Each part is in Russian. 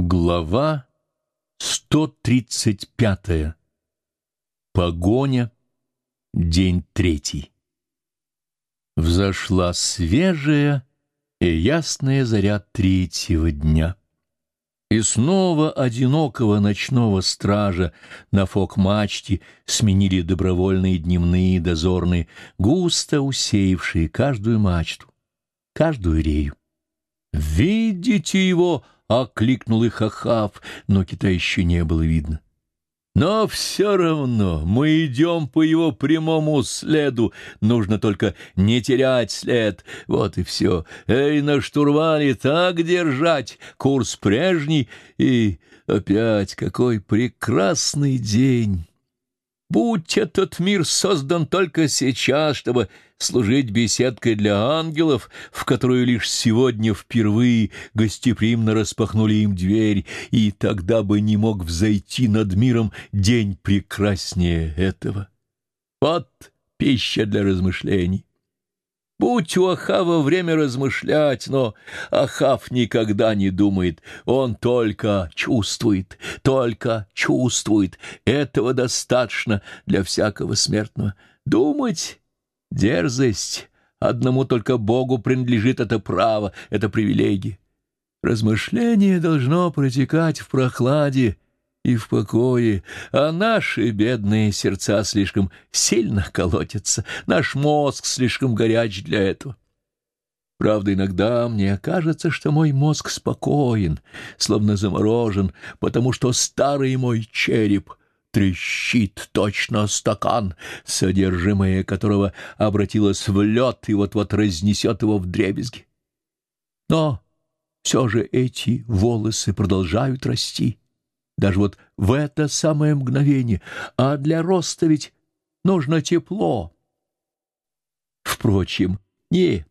Глава 135. Погоня. День третий. Взошла свежая и ясная заря третьего дня. И снова одинокого ночного стража на фок-мачте сменили добровольные дневные дозорные, густо усеявшие каждую мачту, каждую рею. «Видите его!» — окликнул их Ахав, но кита еще не было видно. Но все равно мы идем по его прямому следу. Нужно только не терять след. Вот и все. Эй, на штурвале так держать. Курс прежний. И опять какой прекрасный день. Будь этот мир создан только сейчас, чтобы служить беседкой для ангелов, в которую лишь сегодня впервые гостеприимно распахнули им дверь, и тогда бы не мог взойти над миром день прекраснее этого. Вот пища для размышлений. Будь у Ахава время размышлять, но Ахав никогда не думает, он только чувствует, только чувствует. Этого достаточно для всякого смертного. Думать — дерзость. Одному только Богу принадлежит это право, это привилегия. Размышление должно протекать в прохладе, и в покое, а наши бедные сердца слишком сильно колотятся, наш мозг слишком горяч для этого. Правда, иногда мне кажется, что мой мозг спокоен, словно заморожен, потому что старый мой череп трещит точно стакан, содержимое которого обратилось в лед и вот-вот разнесет его в дребезги. Но все же эти волосы продолжают расти даже вот в это самое мгновение, а для роста ведь нужно тепло. Впрочем, нет.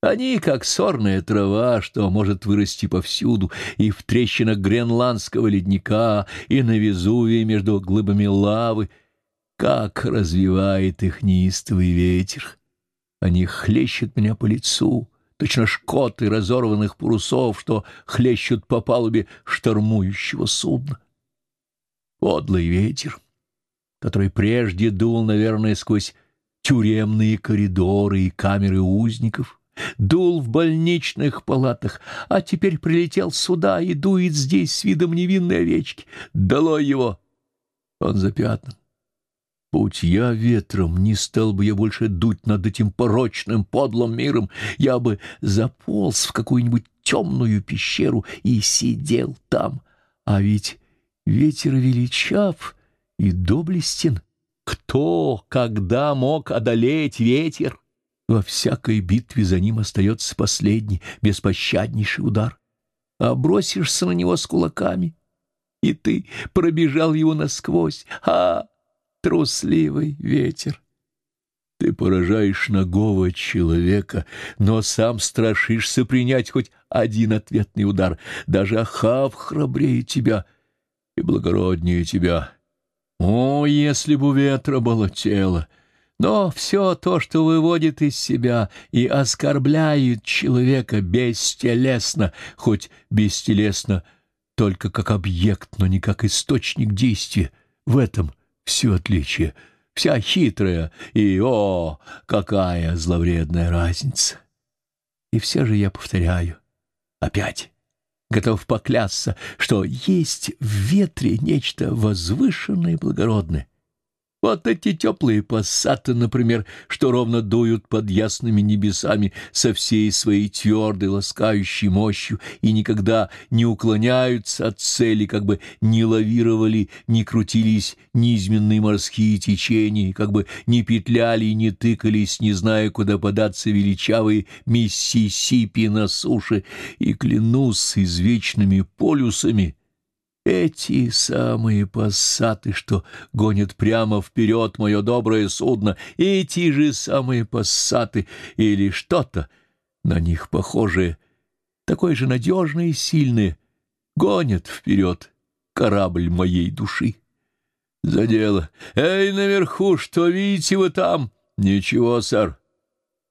Они как сорная трава, что может вырасти повсюду, и в трещинах гренландского ледника, и на Везувии между глыбами лавы. Как развивает их неистовый ветер! Они хлещут меня по лицу, точно шкоты разорванных парусов, что хлещут по палубе штормующего судна. Подлый ветер, который прежде дул, наверное, сквозь тюремные коридоры и камеры узников, дул в больничных палатах, а теперь прилетел сюда и дует здесь с видом невинной овечки. Дало его! Он запятнан. Будь я ветром, не стал бы я больше дуть над этим порочным подлым миром, я бы заполз в какую-нибудь темную пещеру и сидел там. А ведь ветер величав и доблестен. Кто, когда мог одолеть ветер? Во всякой битве за ним остается последний, беспощаднейший удар. А бросишься на него с кулаками, и ты пробежал его насквозь. А! Трусливый ветер. Ты поражаешь нагого человека, но сам страшишься принять хоть один ответный удар. Даже Ахав храбрее тебя и благороднее тебя. О, если бы ветра было тело! Но все то, что выводит из себя и оскорбляет человека бестелесно, хоть бестелесно только как объект, но не как источник действия, в этом все отличие, вся хитрая, и, о, какая зловредная разница! И все же я повторяю, опять, готов поклясться, что есть в ветре нечто возвышенное и благородное, вот эти теплые пассаты, например, что ровно дуют под ясными небесами со всей своей твердой ласкающей мощью и никогда не уклоняются от цели, как бы не лавировали, не крутились низменные морские течения, как бы не петляли и не тыкались, не зная, куда податься величавые Миссисипи на суше, и клянусь извечными полюсами, эти самые пассаты, что гонят прямо вперед мое доброе судно, эти же самые пассаты или что-то на них похожее, такое же надежное и сильное, гонят вперед корабль моей души. За дело. Эй, наверху, что видите вы там? Ничего, сэр.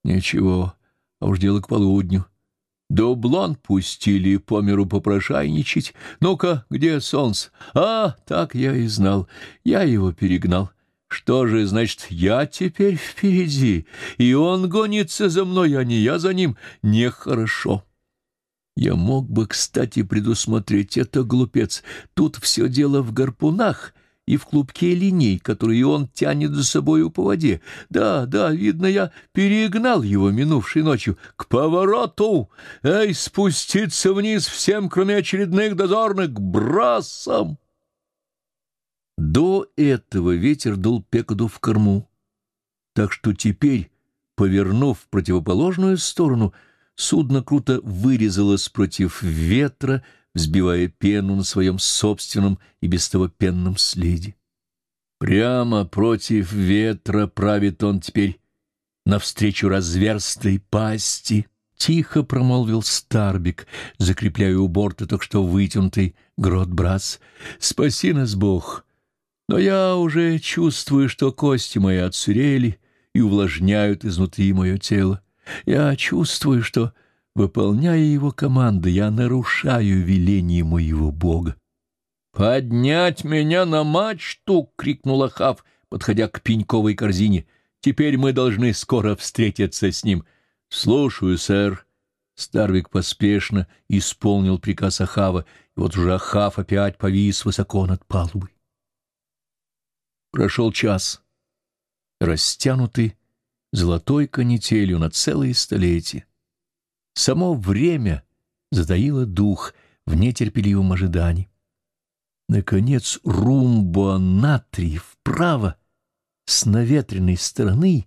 Ничего, а уж дело к полудню. Дублон пустили по миру попрошайничать. Ну-ка, где солнце? А, так я и знал. Я его перегнал. Что же, значит, я теперь впереди, и он гонится за мной, а не я за ним? Нехорошо. Я мог бы, кстати, предусмотреть это, глупец. Тут все дело в гарпунах — и в клубке линей, которые он тянет за собою по воде. Да, да, видно, я перегнал его минувшей ночью. К повороту! Эй, спуститься вниз всем, кроме очередных дозорных, к брасам! До этого ветер дул Пекаду в корму, так что теперь, повернув в противоположную сторону, судно круто вырезалось против ветра, взбивая пену на своем собственном и без того пенном следе. Прямо против ветра правит он теперь навстречу разверстой пасти. Тихо промолвил Старбик, закрепляя у борта только что вытянутый грот брас. «Спаси нас, Бог! Но я уже чувствую, что кости мои отсырели и увлажняют изнутри мое тело. Я чувствую, что Выполняя его команды, я нарушаю веление моего бога. «Поднять меня на мачту!» — крикнул Ахав, подходя к пеньковой корзине. «Теперь мы должны скоро встретиться с ним». «Слушаю, сэр». Старвик поспешно исполнил приказ Ахава, и вот уже Ахав опять повис высоко над палубой. Прошел час, растянутый золотой канителью на целые столетия. Само время затаило дух в нетерпеливом ожидании. Наконец румба натрий вправо, с наветренной стороны,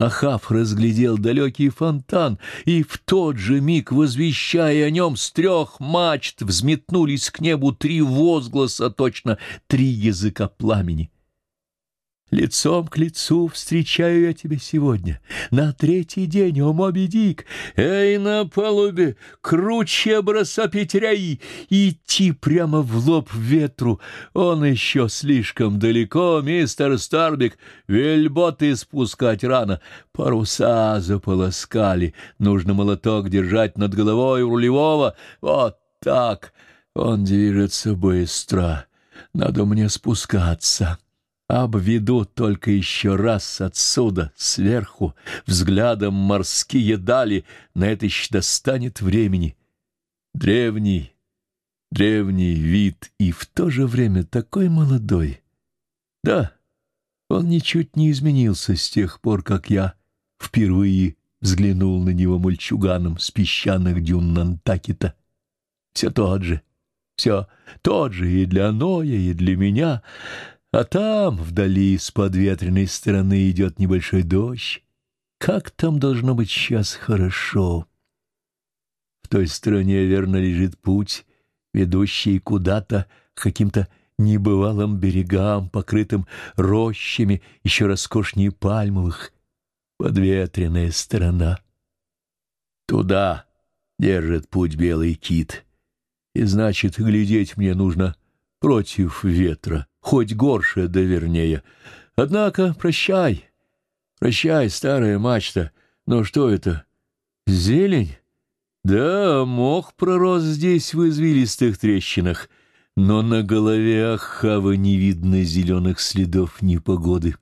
Ахав разглядел далекий фонтан, и в тот же миг, возвещая о нем, с трех мачт взметнулись к небу три возгласа, точно три языка пламени. Лицом к лицу встречаю я тебя сегодня, на третий день, о Моби Дик. Эй, на палубе, круче образца Петряи, идти прямо в лоб ветру. Он еще слишком далеко, мистер Старбик, вельботы спускать рано. Паруса заполоскали, нужно молоток держать над головой рулевого. Вот так, он движется быстро, надо мне спускаться». Обведу только еще раз отсюда, сверху, взглядом морские дали, на это еще достанет времени. Древний, древний вид и в то же время такой молодой. Да, он ничуть не изменился с тех пор, как я впервые взглянул на него мальчуганом с песчаных дюн Нантакета. Все тот же, все тот же и для Ноя, и для меня — а там, вдали, с подветренной стороны, идет небольшой дождь. Как там должно быть сейчас хорошо? В той стороне, верно, лежит путь, ведущий куда-то, каким-то небывалым берегам, покрытым рощами, еще роскошнее пальмовых. Подветренная сторона. Туда держит путь белый кит. И значит, глядеть мне нужно против ветра хоть горше да вернее. Однако прощай, прощай, старая мачта. Но что это? Зелень? Да, мох пророс здесь в извилистых трещинах, но на голове Ахава не видно зеленых следов непогоды.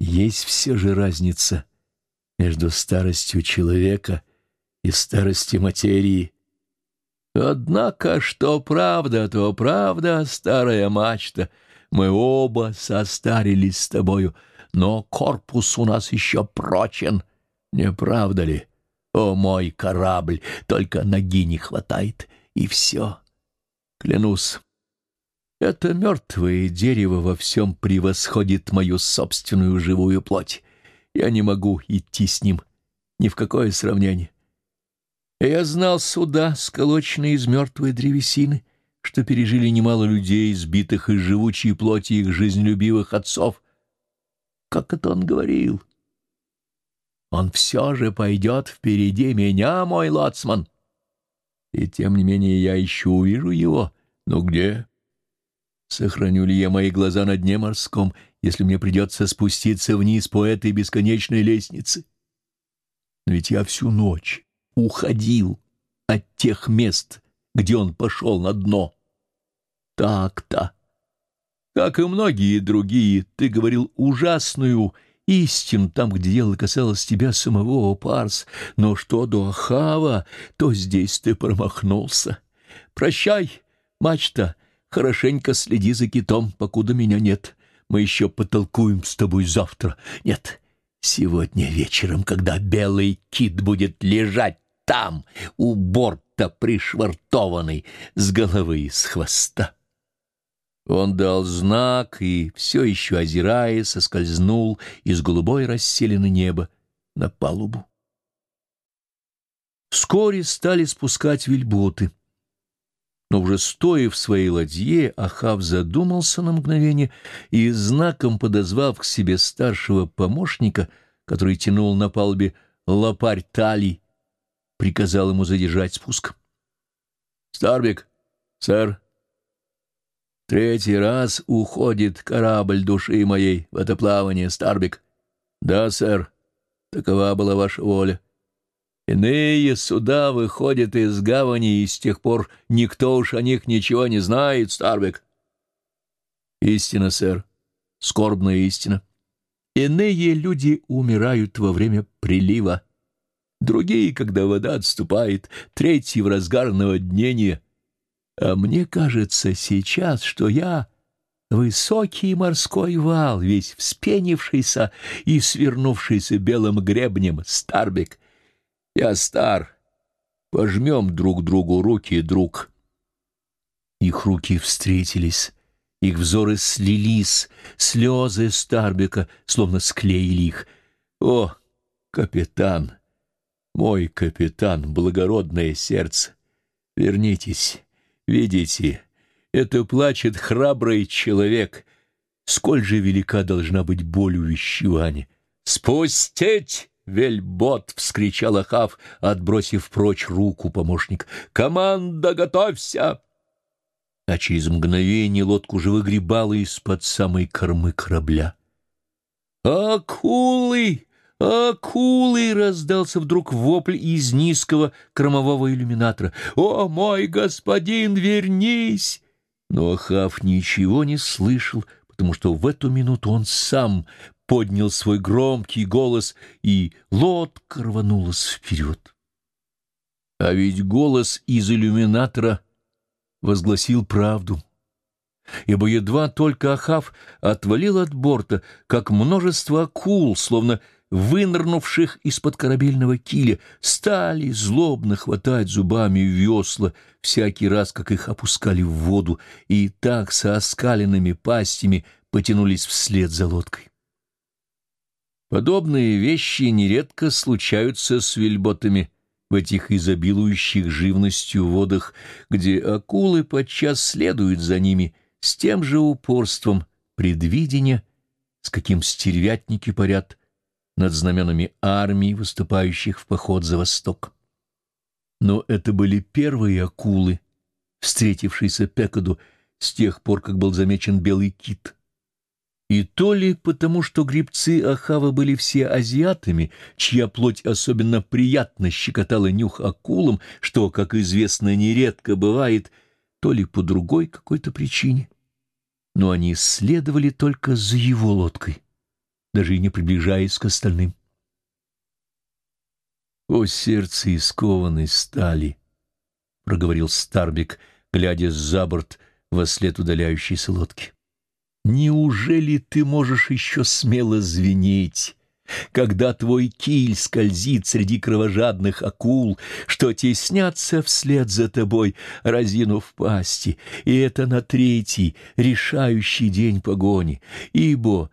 Есть все же разница между старостью человека и старостью материи. Однако, что правда, то правда, старая мачта. Мы оба состарились с тобою, но корпус у нас еще прочен. Не правда ли? О, мой корабль, только ноги не хватает, и все. Клянусь, это мертвое дерево во всем превосходит мою собственную живую плоть. Я не могу идти с ним ни в какое сравнение. Я знал суда, сколоченные из мертвой древесины, что пережили немало людей, сбитых из живучей плоти их жизнелюбивых отцов. Как это он говорил? Он все же пойдет впереди меня, мой лоцман. И тем не менее я еще увижу его. Но где? Сохраню ли я мои глаза на дне морском, если мне придется спуститься вниз по этой бесконечной лестнице? Но ведь я всю ночь уходил от тех мест, где он пошел на дно. Так-то. Как и многие другие, ты говорил ужасную истину там, где дело касалось тебя самого, Парс, но что до Ахава, то здесь ты промахнулся. Прощай, мачта, хорошенько следи за китом, покуда меня нет. Мы еще потолкуем с тобой завтра. Нет, сегодня вечером, когда белый кит будет лежать там, у борта пришвартованный, с головы и с хвоста. Он дал знак и, все еще озираясь, соскользнул из голубой расселены неба на палубу. Вскоре стали спускать вельботы. Но уже стоя в своей ладье, Ахав задумался на мгновение и, знаком подозвав к себе старшего помощника, который тянул на палубе лопарь талий, приказал ему задержать спуск. — Старбик, сэр, Третий раз уходит корабль души моей в это плавание, Старбик. Да, сэр, такова была ваша воля. Иные суда выходят из гавани, и с тех пор никто уж о них ничего не знает, Старбик. Истина, сэр, скорбная истина. Иные люди умирают во время прилива, другие, когда вода отступает, третьи в разгар наводнения — а мне кажется сейчас, что я высокий морской вал, весь вспенившийся и свернувшийся белым гребнем, Старбик. Я стар. Пожмем друг другу руки, друг. Их руки встретились, их взоры слились, слезы Старбика словно склеили их. О, капитан, мой капитан, благородное сердце, вернитесь. Видите, это плачет храбрый человек. Сколь же велика должна быть боль увещевания. «Спустить!» — вельбот! — вскричал Ахав, отбросив прочь руку помощник. «Команда, готовься!» А через мгновение лодку уже выгребала из-под самой кормы корабля. «Акулы! «Акулы!» — раздался вдруг вопль из низкого кромового иллюминатора. «О, мой господин, вернись!» Но Ахав ничего не слышал, потому что в эту минуту он сам поднял свой громкий голос, и лодка рванулась вперед. А ведь голос из иллюминатора возгласил правду ибо едва только Ахав отвалил от борта, как множество акул, словно вынырнувших из-под корабельного киля, стали злобно хватать зубами весла всякий раз, как их опускали в воду, и так со оскаленными пастями потянулись вслед за лодкой. Подобные вещи нередко случаются с вельботами в этих изобилующих живностью водах, где акулы подчас следуют за ними с тем же упорством предвидения, с каким стервятники парят над знаменами армий, выступающих в поход за восток. Но это были первые акулы, встретившиеся Пекаду с тех пор, как был замечен белый кит. И то ли потому, что грибцы Ахава были все азиатами, чья плоть особенно приятно щекотала нюх акулам, что, как известно, нередко бывает, то ли по другой какой-то причине. Но они следовали только за его лодкой даже и не приближаясь к остальным. «О, сердце искованной стали!» — проговорил Старбик, глядя за борт во след удаляющейся лодки. «Неужели ты можешь еще смело звенеть?» когда твой киль скользит среди кровожадных акул, что теснятся вслед за тобой, разинув пасти, и это на третий, решающий день погони, ибо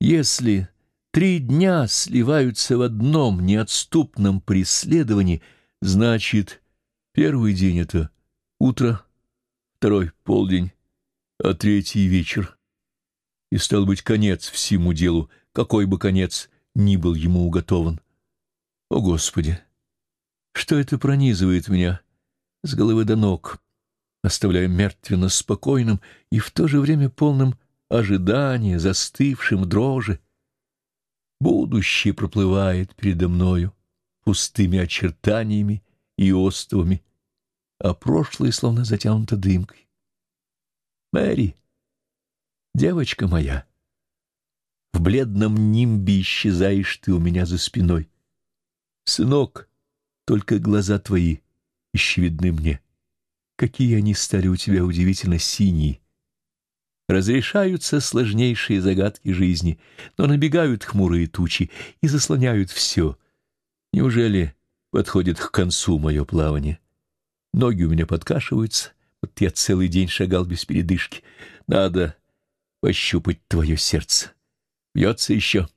если три дня сливаются в одном неотступном преследовании, значит, первый день — это утро, второй — полдень, а третий — вечер. И стал быть конец всему делу, какой бы конец ни был ему уготован. О, Господи! Что это пронизывает меня с головы до ног, оставляя мертвенно спокойным и в то же время полным ожидание, застывшим дрожи. Будущее проплывает передо мною пустыми очертаниями и островами а прошлое словно затянуто дымкой. Мэри, девочка моя, в бледном нимбе исчезаешь ты у меня за спиной. Сынок, только глаза твои еще видны мне. Какие они стали у тебя удивительно синие. Разрешаются сложнейшие загадки жизни, но набегают хмурые тучи и заслоняют все. Неужели подходит к концу мое плавание? Ноги у меня подкашиваются, вот я целый день шагал без передышки. Надо пощупать твое сердце. Бьется еще.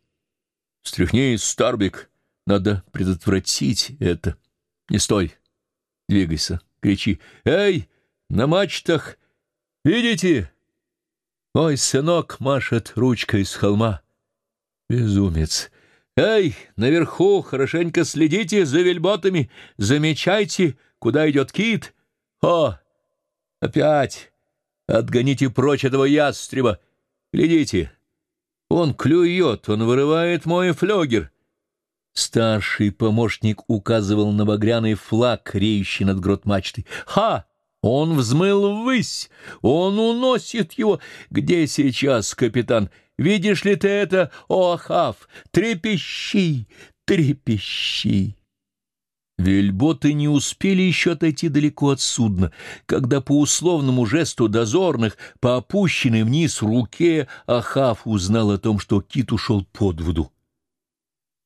Стряхни, Старбик, надо предотвратить это. Не стой, двигайся, кричи. Эй, на мачтах, видите? Мой сынок машет ручкой с холма. Безумец. Эй, наверху хорошенько следите за вельботами, замечайте, куда идет кит. О, опять! Отгоните прочь этого ястреба. Глядите, он клюет, он вырывает мой флёгер. Старший помощник указывал на багряный флаг, реющий над грот мачтой. «Ха! Он взмыл ввысь! Он уносит его! Где сейчас, капитан? Видишь ли ты это, о, Ахав? Трепещи! Трепещи!» Вельботы не успели еще отойти далеко от судна, когда по условному жесту дозорных, по опущенной вниз руке, Ахав узнал о том, что кит ушел под воду.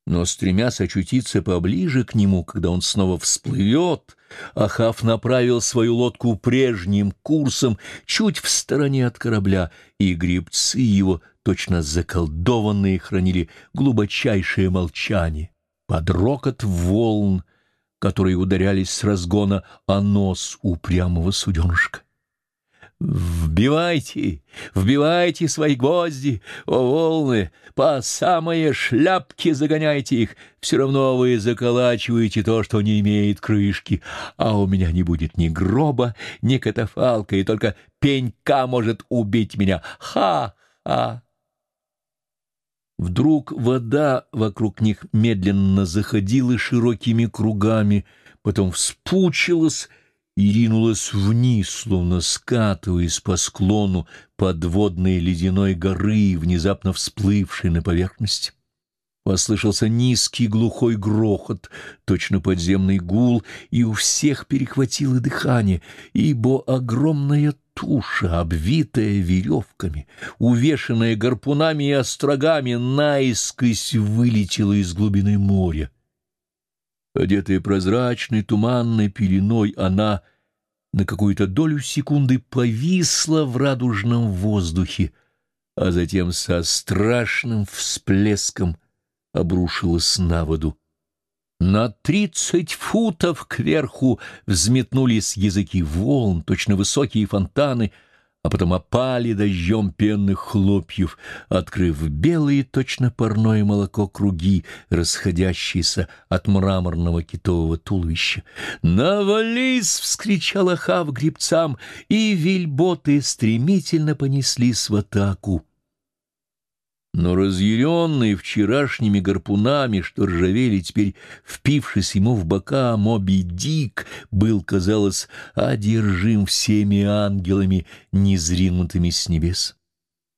Но, стремясь очутиться поближе к нему, когда он снова всплывет, Ахав направил свою лодку прежним курсом чуть в стороне от корабля, и гребцы его, точно заколдованные, хранили глубочайшее молчание под рокот волн, которые ударялись с разгона о нос упрямого суденышка. «Вбивайте, вбивайте свои гвозди, о волны, по самые шляпки загоняйте их, все равно вы заколачиваете то, что не имеет крышки, а у меня не будет ни гроба, ни катафалка, и только пенька может убить меня. Ха-ха!» Вдруг вода вокруг них медленно заходила широкими кругами, потом вспучилась и ринулась вниз, словно скатываясь по склону подводной ледяной горы, внезапно всплывшей на поверхность. Послышался низкий глухой грохот, точно подземный гул, и у всех перехватило дыхание, ибо огромная туша, обвитая веревками, увешанная гарпунами и острогами, наискось вылетела из глубины моря. Одетая прозрачной туманной пеленой, она на какую-то долю секунды повисла в радужном воздухе, а затем со страшным всплеском — обрушилась на воду. На тридцать футов кверху взметнулись языки волн, точно высокие фонтаны, а потом опали дождем пенных хлопьев, открыв белые, точно парное молоко круги, расходящиеся от мраморного китового туловища. «Навались!» — вскричал Ахав гребцам, и вельботы стремительно понеслись в атаку. Но разъяренный вчерашними гарпунами, что ржавели теперь, впившись ему в бока, Моби Дик был, казалось, одержим всеми ангелами, незринутыми с небес.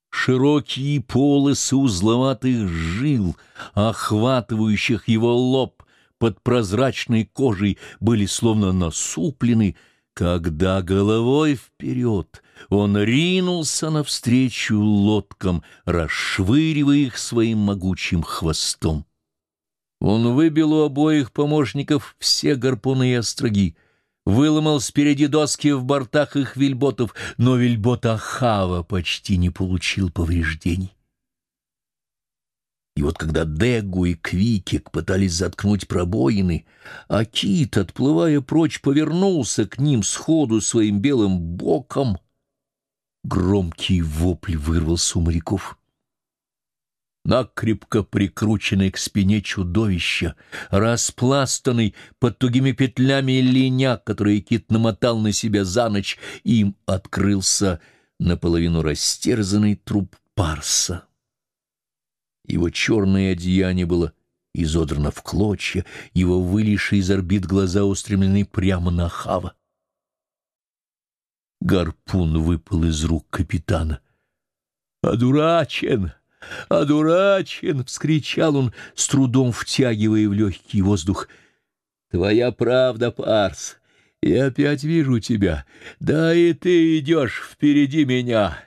Широкие полосы узловатых жил, охватывающих его лоб под прозрачной кожей, были словно насуплены, когда головой вперед он ринулся навстречу лодкам, расшвыривая их своим могучим хвостом. Он выбил у обоих помощников все гарпуны и остроги, выломал спереди доски в бортах их вельботов, но вельбот Ахава почти не получил повреждений. И вот когда Дегу и Квикик пытались заткнуть пробоины, а Кит, отплывая прочь, повернулся к ним сходу своим белым боком, громкий вопль вырвался у моряков. Накрепко прикрученный к спине чудовища, распластанный под тугими петлями линяк, который Кит намотал на себя за ночь, им открылся наполовину растерзанный труп Парса. Его черное одеяние было изодрано в клочья, его вылезшие из орбит глаза устремлены прямо на Хава. Гарпун выпал из рук капитана. «Одурачен! Одурачен!» — вскричал он, с трудом втягивая в легкий воздух. «Твоя правда, Парс, я опять вижу тебя. Да и ты идешь впереди меня».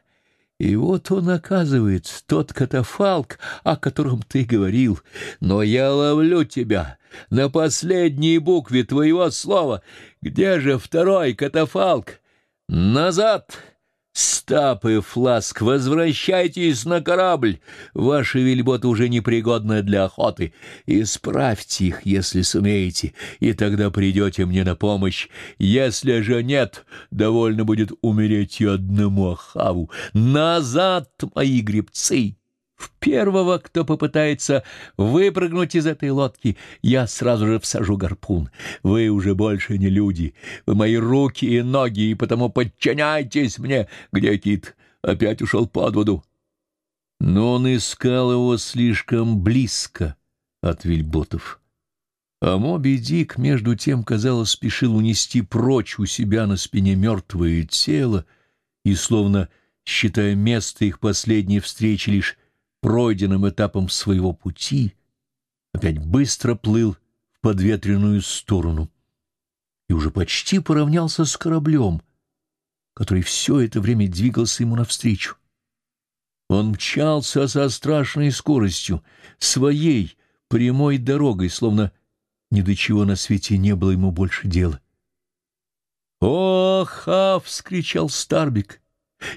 И вот он, оказывается, тот катафалк, о котором ты говорил. Но я ловлю тебя на последней букве твоего слова. Где же второй катафалк? Назад! Стап и Фласк, возвращайтесь на корабль. Ваши вельботы уже непригодны для охоты. Исправьте их, если сумеете, и тогда придете мне на помощь. Если же нет, довольно будет умереть и одному Ахаву. Назад, мои гребцы!» В первого, кто попытается выпрыгнуть из этой лодки, я сразу же всажу гарпун. Вы уже больше не люди. Вы мои руки и ноги, и потому подчиняйтесь мне. Где Кит? Опять ушел под воду. Но он искал его слишком близко от вельботов. А Моби Дик, между тем, казалось, спешил унести прочь у себя на спине мертвое тело и, словно считая место их последней встречи лишь пройденным этапом своего пути, опять быстро плыл в подветренную сторону и уже почти поравнялся с кораблем, который все это время двигался ему навстречу. Он мчался со страшной скоростью, своей прямой дорогой, словно ни до чего на свете не было ему больше дела. «Ох, а!» — вскричал Старбик.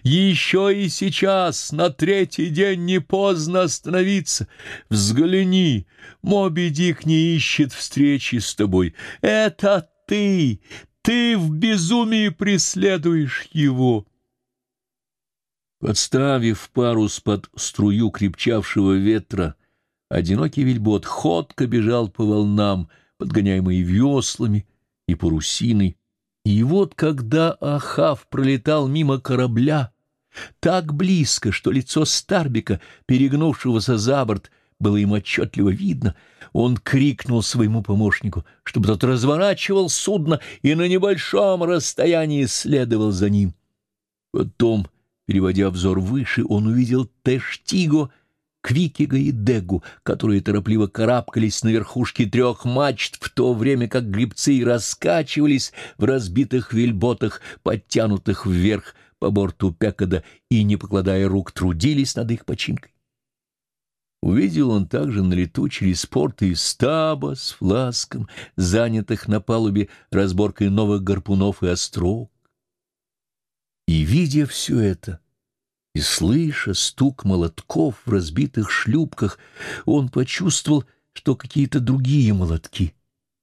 Еще и сейчас, на третий день, не поздно остановиться. Взгляни, Моби Дик не ищет встречи с тобой. Это ты, ты в безумии преследуешь его. Подставив парус под струю крепчавшего ветра, одинокий вельбот ходко бежал по волнам, подгоняемый веслами и парусиной, и вот когда Ахав пролетал мимо корабля, так близко, что лицо Старбика, перегнувшегося за борт, было им отчетливо видно, он крикнул своему помощнику, чтобы тот разворачивал судно и на небольшом расстоянии следовал за ним. Потом, переводя взор выше, он увидел Тештиго — Квикига и Дегу, которые торопливо карабкались на верхушке трех мачт, в то время как грибцы раскачивались в разбитых вельботах, подтянутых вверх по борту Пекада и, не покладая рук, трудились над их починкой. Увидел он также на лету через порты стаба с фласком, занятых на палубе разборкой новых гарпунов и острог. И, видя все это, и, слыша стук молотков в разбитых шлюпках, он почувствовал, что какие-то другие молотки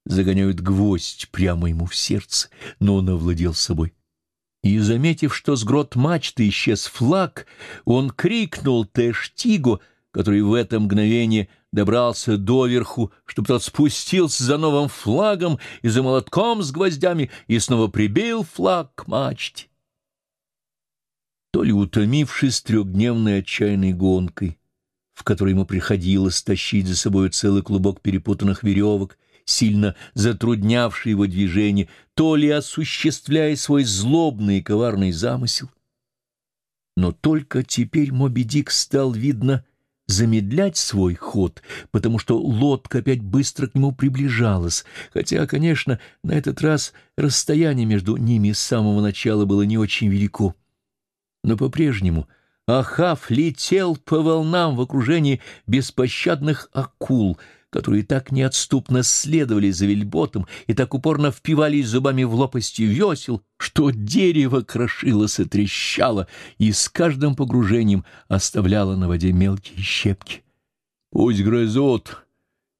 загоняют гвоздь прямо ему в сердце, но он овладел собой. И, заметив, что с грот мачты исчез флаг, он крикнул Тештигу, который в это мгновение добрался доверху, чтобы тот спустился за новым флагом и за молотком с гвоздями и снова прибил флаг к мачте то ли утомившись трехдневной отчаянной гонкой, в которой ему приходилось тащить за собой целый клубок перепутанных веревок, сильно затруднявший его движение, то ли осуществляя свой злобный и коварный замысел. Но только теперь Моби Дик стал, видно, замедлять свой ход, потому что лодка опять быстро к нему приближалась, хотя, конечно, на этот раз расстояние между ними с самого начала было не очень велико но по-прежнему Ахав летел по волнам в окружении беспощадных акул, которые так неотступно следовали за вельботом и так упорно впивались зубами в лопасти весел, что дерево крошилось и трещало, и с каждым погружением оставляло на воде мелкие щепки. «Пусть грызут!»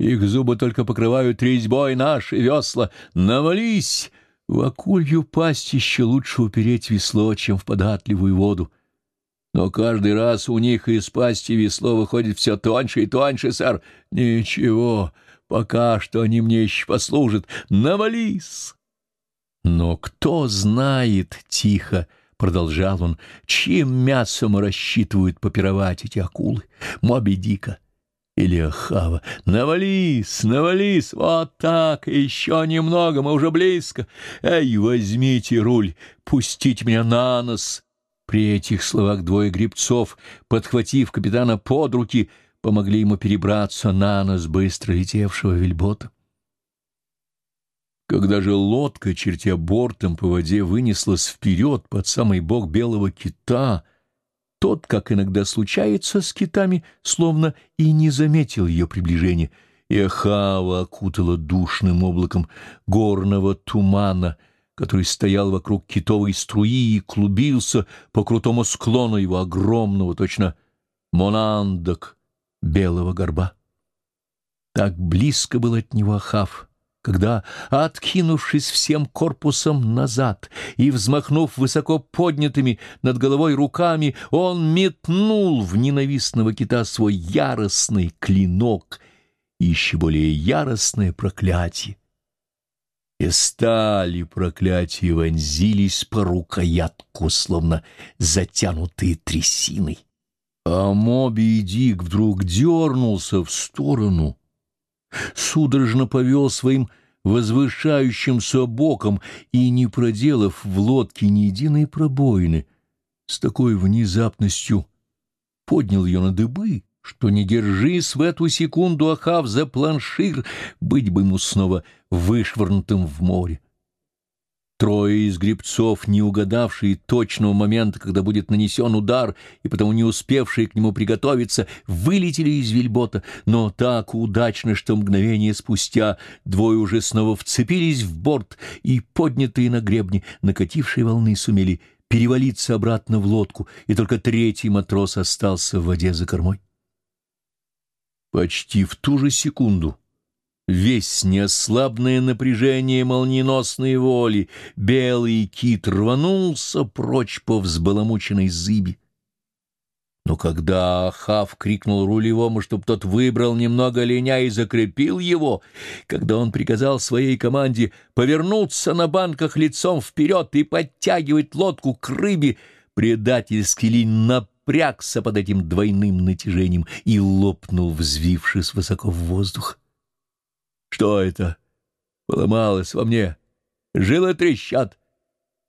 Их зубы только покрывают резьбой наши весла. Навались! В акулью пасть еще лучше упереть весло, чем в податливую воду. Но каждый раз у них из пасти весло выходит все тоньше и тоньше, сэр. Ничего, пока что они мне еще послужат. Навались! Но кто знает, — тихо продолжал он, — чьим мясом рассчитывают попировать эти акулы? Моби Дика. Или Ахава. «Навались, навались! Вот так! Еще немного, мы уже близко! Эй, возьмите руль, пустите меня на нос!» При этих словах двое гребцов, подхватив капитана под руки, помогли ему перебраться на нос быстро летевшего вельбота. Когда же лодка, чертя бортом по воде, вынеслась вперед под самый бок белого кита — тот, как иногда случается с китами, словно и не заметил ее приближения, и Ахава окутала душным облаком горного тумана, который стоял вокруг китовой струи и клубился по крутому склону его огромного, точно монандок, белого горба. Так близко был от него Ахав — когда, откинувшись всем корпусом назад и взмахнув высоко поднятыми над головой руками, он метнул в ненавистного кита свой яростный клинок и еще более яростное проклятие. И стали проклятия вонзились по рукоятку, словно затянутые трясиной. А Моби Дик вдруг дернулся в сторону — судорожно повел своим возвышающимся боком и, не проделав в лодке ни единой пробоины, с такой внезапностью поднял ее на дыбы, что не держись в эту секунду Ахав за планшир, быть бы ему снова вышвырнутым в море. Трое из гребцов, не угадавшие точного момента, когда будет нанесен удар, и потому не успевшие к нему приготовиться, вылетели из вельбота, но так удачно, что мгновение спустя двое уже снова вцепились в борт, и поднятые на гребне накатившие волны сумели перевалиться обратно в лодку, и только третий матрос остался в воде за кормой. Почти в ту же секунду Весь неослабное напряжение молниеносной воли, белый кит рванулся прочь по взбаламученной зыби. Но когда Ахав крикнул рулевому, чтоб тот выбрал немного линя и закрепил его, когда он приказал своей команде повернуться на банках лицом вперед и подтягивать лодку к рыбе, предательский линь напрягся под этим двойным натяжением и лопнул, взвившись высоко в воздух. Что это? Поломалось во мне. Жилы трещат.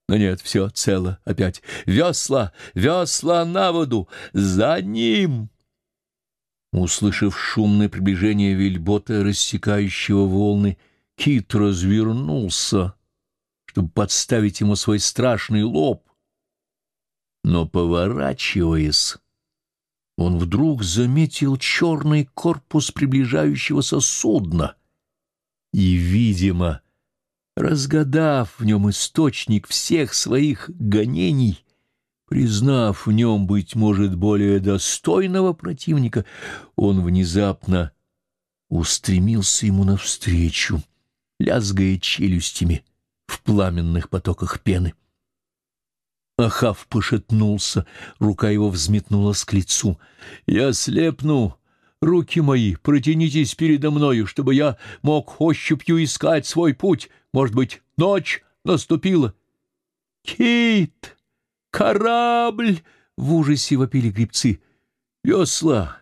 Но нет, все цело опять. Весла, весла на воду, за ним! Услышав шумное приближение вельбота, рассекающего волны, кит развернулся, чтобы подставить ему свой страшный лоб. Но, поворачиваясь, он вдруг заметил черный корпус приближающегося судна — и, видимо, разгадав в нем источник всех своих гонений, признав в нем, быть может, более достойного противника, он внезапно устремился ему навстречу, лязгая челюстями в пламенных потоках пены. Ахав пошатнулся, рука его взметнулась к лицу. «Я слепну!» Руки мои, протянитесь передо мною, чтобы я мог ощупью искать свой путь. Может быть, ночь наступила. Кит! Корабль! В ужасе вопили грибцы. Весла!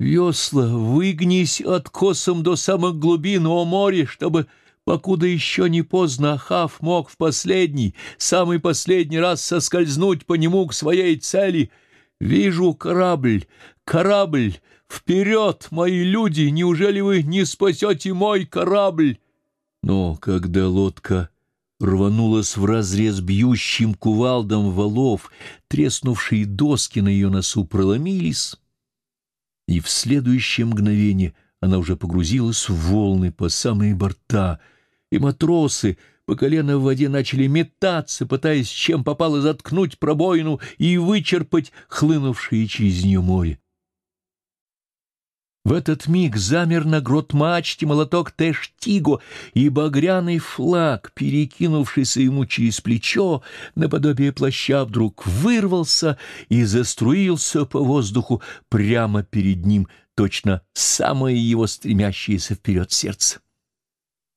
Весла! Выгнись откосом до самых глубин, о море, чтобы, покуда еще не поздно, Ахав мог в последний, самый последний раз соскользнуть по нему к своей цели. Вижу корабль, корабль! Вперед, мои люди! Неужели вы не спасете мой корабль? Но когда лодка рванулась в разрез бьющим кувалдом валов, треснувшие доски на ее носу проломились, и в следующее мгновение она уже погрузилась в волны по самые борта, и матросы по колено в воде начали метаться, пытаясь чем попало заткнуть пробоину и вычерпать хлынувшее через нее море. В этот миг замер на грот мачте молоток Тештиго, и багряный флаг, перекинувшийся ему через плечо, наподобие плаща, вдруг вырвался и заструился по воздуху прямо перед ним, точно самое его стремящееся вперед сердце.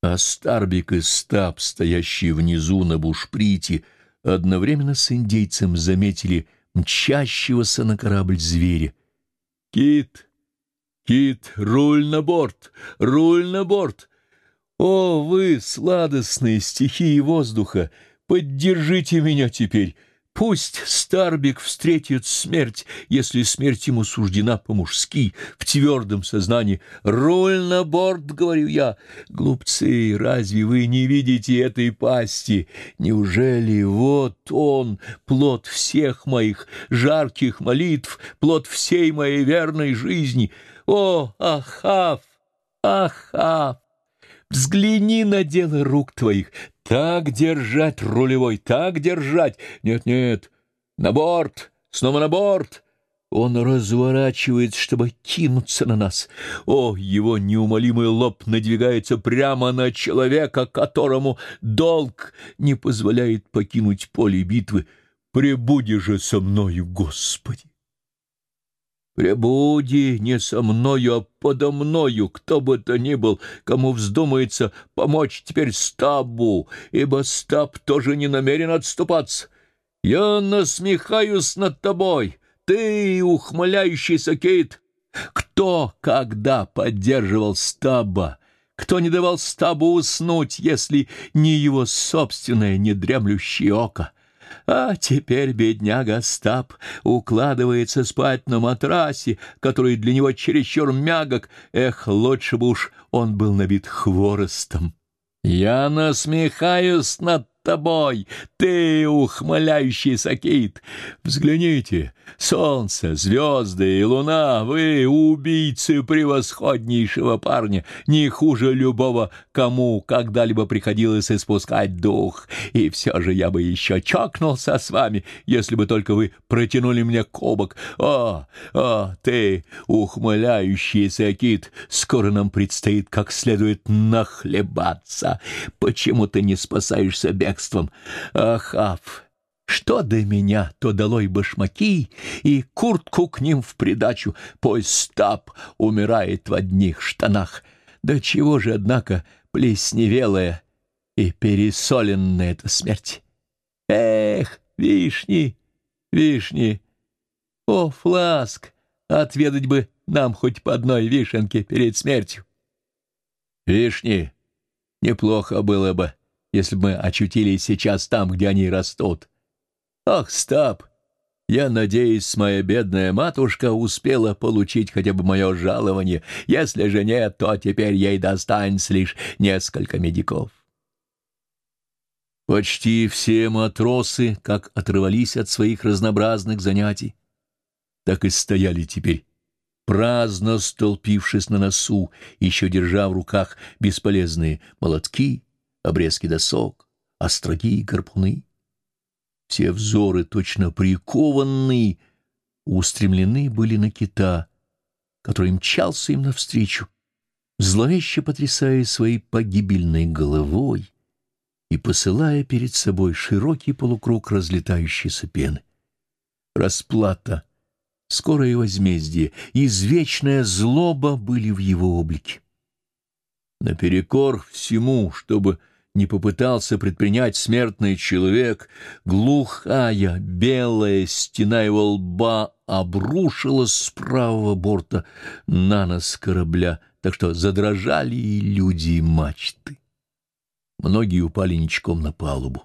А Старбик и Стаб, стоящие внизу на бушприте, одновременно с индейцем заметили мчащегося на корабль зверя. «Кит!» Кит, руль на борт, руль на борт! О, вы, сладостные стихии воздуха, поддержите меня теперь! Пусть Старбик встретит смерть, если смерть ему суждена по-мужски, в твердом сознании. «Руль на борт!» — говорю я. «Глупцы, разве вы не видите этой пасти? Неужели вот он, плод всех моих жарких молитв, плод всей моей верной жизни? О, Ахав! Ахав!» Взгляни на дело рук твоих. Так держать, рулевой, так держать. Нет-нет, на борт, снова на борт. Он разворачивается, чтобы кинуться на нас. О, его неумолимый лоб надвигается прямо на человека, которому долг не позволяет покинуть поле битвы. Пребуди же со мною, Господи! Пребуди не со мною, а подо мною, кто бы то ни был, кому вздумается помочь теперь Стабу, ибо Стаб тоже не намерен отступаться. Я насмехаюсь над тобой, ты, ухмыляющийся Кейт. Кто когда поддерживал Стаба? Кто не давал Стабу уснуть, если не его собственное недремлющее око? А теперь бедняга Стаб укладывается спать на матрасе, который для него чересчур мягок. Эх, лучше бы уж он был набит хворостом. Я насмехаюсь над тобой, ты, ухмыляющийся кит. Взгляните, солнце, звезды и луна, вы убийцы превосходнейшего парня, не хуже любого, кому когда-либо приходилось испускать дух. И все же я бы еще чокнулся с вами, если бы только вы протянули мне кубок. О, о, ты, ухмыляющийся кит, скоро нам предстоит как следует нахлебаться. Почему ты не спасаешься бег? Бегством. Ахав! Что до меня, то долой башмаки и куртку к ним в придачу. Пусть стаб умирает в одних штанах. Да чего же, однако, плесневелая и пересоленная эта смерть? Эх, вишни, вишни! О, фласк! Отведать бы нам хоть по одной вишенке перед смертью. Вишни, неплохо было бы если бы мы очутились сейчас там, где они растут. Ах, Стаб! Я надеюсь, моя бедная матушка успела получить хотя бы мое жалование. Если же нет, то теперь ей достанется лишь несколько медиков. Почти все матросы, как отрывались от своих разнообразных занятий, так и стояли теперь, праздно столпившись на носу, еще держа в руках бесполезные молотки, обрезки досок, остроги и гарпуны. Все взоры, точно прикованные, устремлены были на кита, который мчался им навстречу, зловеще потрясая своей погибельной головой и посылая перед собой широкий полукруг разлетающейся пены. Расплата, скорое возмездие, извечная злоба были в его облике. Наперекор всему, чтобы не попытался предпринять смертный человек, глухая белая стена его лба обрушилась с правого борта на нос корабля, так что задрожали и люди, и мачты. Многие упали ничком на палубу.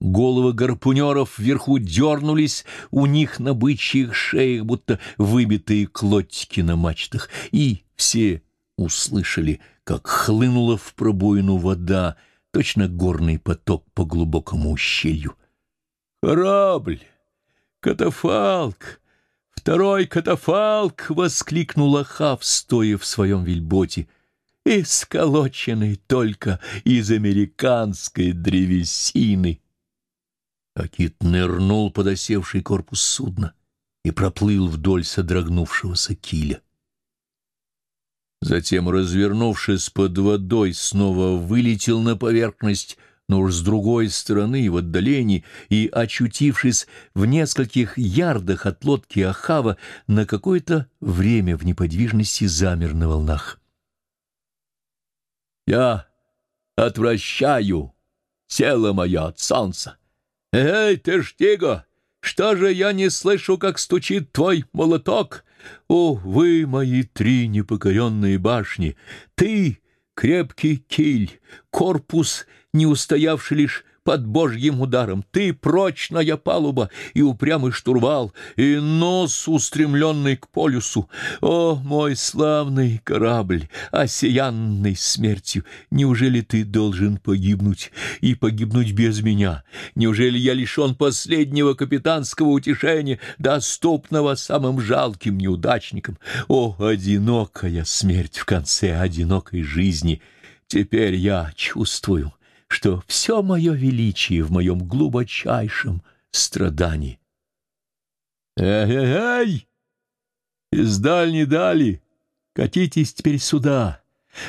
Головы гарпунеров вверху дернулись у них на бычьих шеях, будто выбитые клотики на мачтах, и все услышали, как хлынула в пробоину вода, точно горный поток по глубокому ущелью. «Корабль! Катафалк! Второй катафалк!» — воскликнул Ахав, стоя в своем вельботе, и сколоченный только из американской древесины. Акит нырнул под осевший корпус судна и проплыл вдоль содрогнувшегося киля. Затем, развернувшись под водой, снова вылетел на поверхность, но уж с другой стороны, в отдалении, и, очутившись в нескольких ярдах от лодки Ахава, на какое-то время в неподвижности замер на волнах. «Я отвращаю тело мое от солнца. Эй, ты, Штига, что же я не слышу, как стучит твой молоток?» О, вы, мои три непокоренные башни! Ты, крепкий киль, корпус, не устоявший лишь под божьим ударом. Ты прочная палуба и упрямый штурвал, и нос, устремленный к полюсу. О, мой славный корабль, осиянный смертью, неужели ты должен погибнуть и погибнуть без меня? Неужели я лишен последнего капитанского утешения, доступного самым жалким неудачникам? О, одинокая смерть в конце одинокой жизни! Теперь я чувствую, что все мое величие в моем глубочайшем страдании. Эй-эй-эй! Из дальней дали! Катитесь теперь сюда!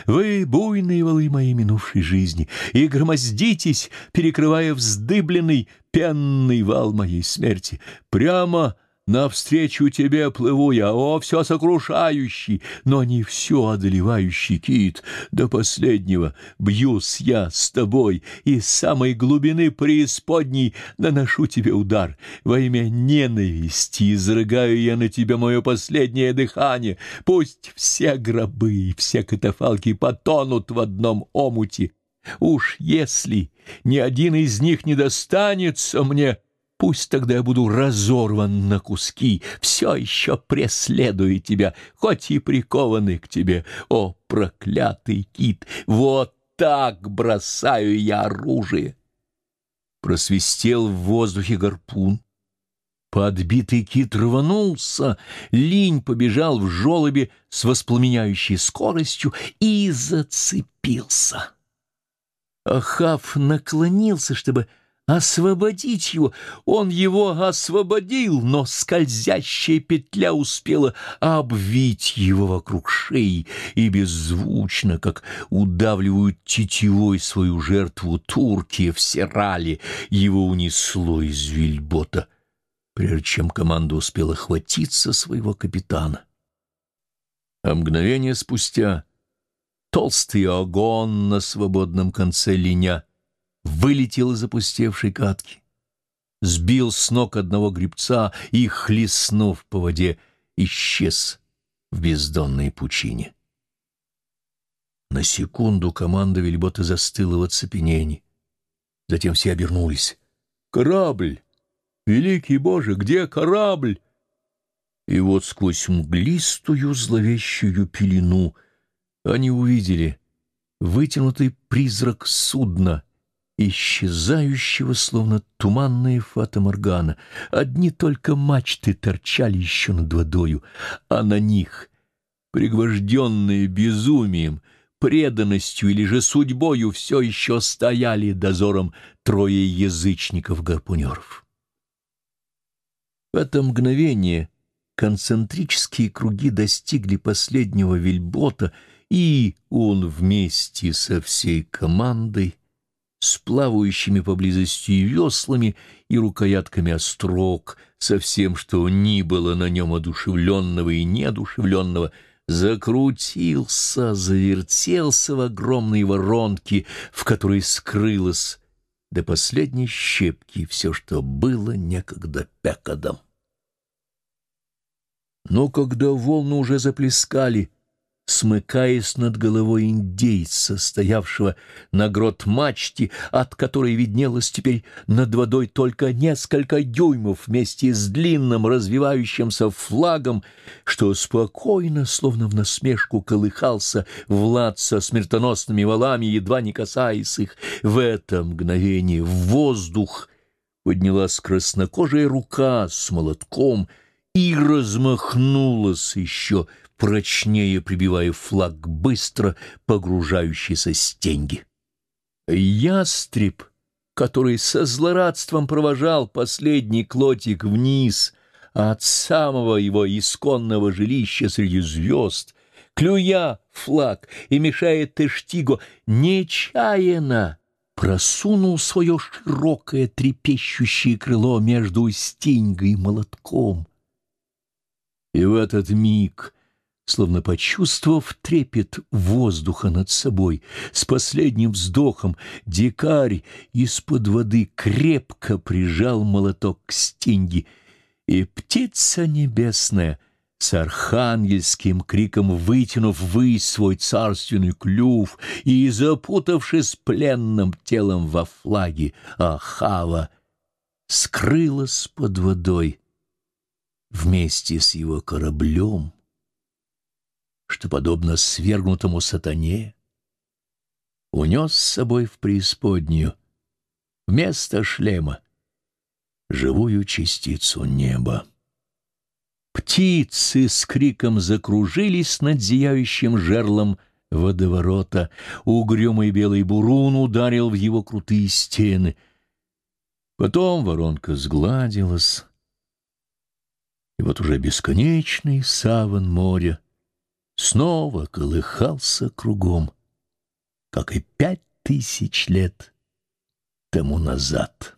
Вы, буйные валы моей минувшей жизни, и громоздитесь, перекрывая вздыбленный пенный вал моей смерти, прямо Навстречу тебе плыву я, о, все сокрушающий, но не все одолевающий кит. До последнего бьюсь я с тобой, и с самой глубины преисподней наношу тебе удар. Во имя ненависти изрыгаю я на тебя мое последнее дыхание. Пусть все гробы и все катафалки потонут в одном омуте. Уж если ни один из них не достанется мне, Пусть тогда я буду разорван на куски, все еще преследуя тебя, хоть и прикованный к тебе. О, проклятый кит, вот так бросаю я оружие!» Просвистел в воздухе гарпун. Подбитый кит рванулся, линь побежал в жолобе с воспламеняющей скоростью и зацепился. Ахав наклонился, чтобы освободить его. Он его освободил, но скользящая петля успела обвить его вокруг шеи, и беззвучно, как удавливают тетивой свою жертву турки в Серале, его унесло из вильбота, прежде чем команда успела хватиться своего капитана. А мгновение спустя толстый огонь на свободном конце линя — вылетел из опустевшей катки, сбил с ног одного гребца и, хлестнув по воде, исчез в бездонной пучине. На секунду команда вельбота застыла в оцепенении. Затем все обернулись. «Корабль! Великий Боже, где корабль?» И вот сквозь мглистую зловещую пелену они увидели вытянутый призрак судна — исчезающего, словно туманная фата Моргана. Одни только мачты торчали еще над водою, а на них, пригвожденные безумием, преданностью или же судьбою, все еще стояли дозором трое язычников-гарпунеров. В это мгновение концентрические круги достигли последнего вельбота, и он вместе со всей командой с плавающими поблизости веслами и рукоятками острог, со всем, что ни было на нем одушевленного и неодушевленного, закрутился, завертелся в огромной воронке, в которой скрылось до последней щепки все, что было некогда пекадом. Но когда волны уже заплескали, смыкаясь над головой индейца, стоявшего на грот-мачте, от которой виднелось теперь над водой только несколько дюймов вместе с длинным развивающимся флагом, что спокойно, словно в насмешку, колыхался Влад со смертоносными валами, едва не касаясь их. В это мгновение в воздух поднялась краснокожая рука с молотком и размахнулась еще — прочнее прибивая флаг быстро погружающейся стенги. Ястреб, который со злорадством провожал последний клотик вниз от самого его исконного жилища среди звезд, клюя флаг и мешая Тештиго, нечаянно просунул свое широкое трепещущее крыло между стеньгой и молотком. И в этот миг словно почувствовав трепет воздуха над собой, с последним вздохом дикарь из-под воды крепко прижал молоток к стенге, и птица небесная с архангельским криком вытянув ввысь свой царственный клюв и запутавшись пленным телом во флаге Ахава, скрылась под водой вместе с его кораблем, что, подобно свергнутому сатане, унес с собой в преисподнюю вместо шлема живую частицу неба. Птицы с криком закружились над зияющим жерлом водоворота. Угрюмый белый бурун ударил в его крутые стены. Потом воронка сгладилась, и вот уже бесконечный саван моря снова колыхался кругом, как и пять тысяч лет тому назад.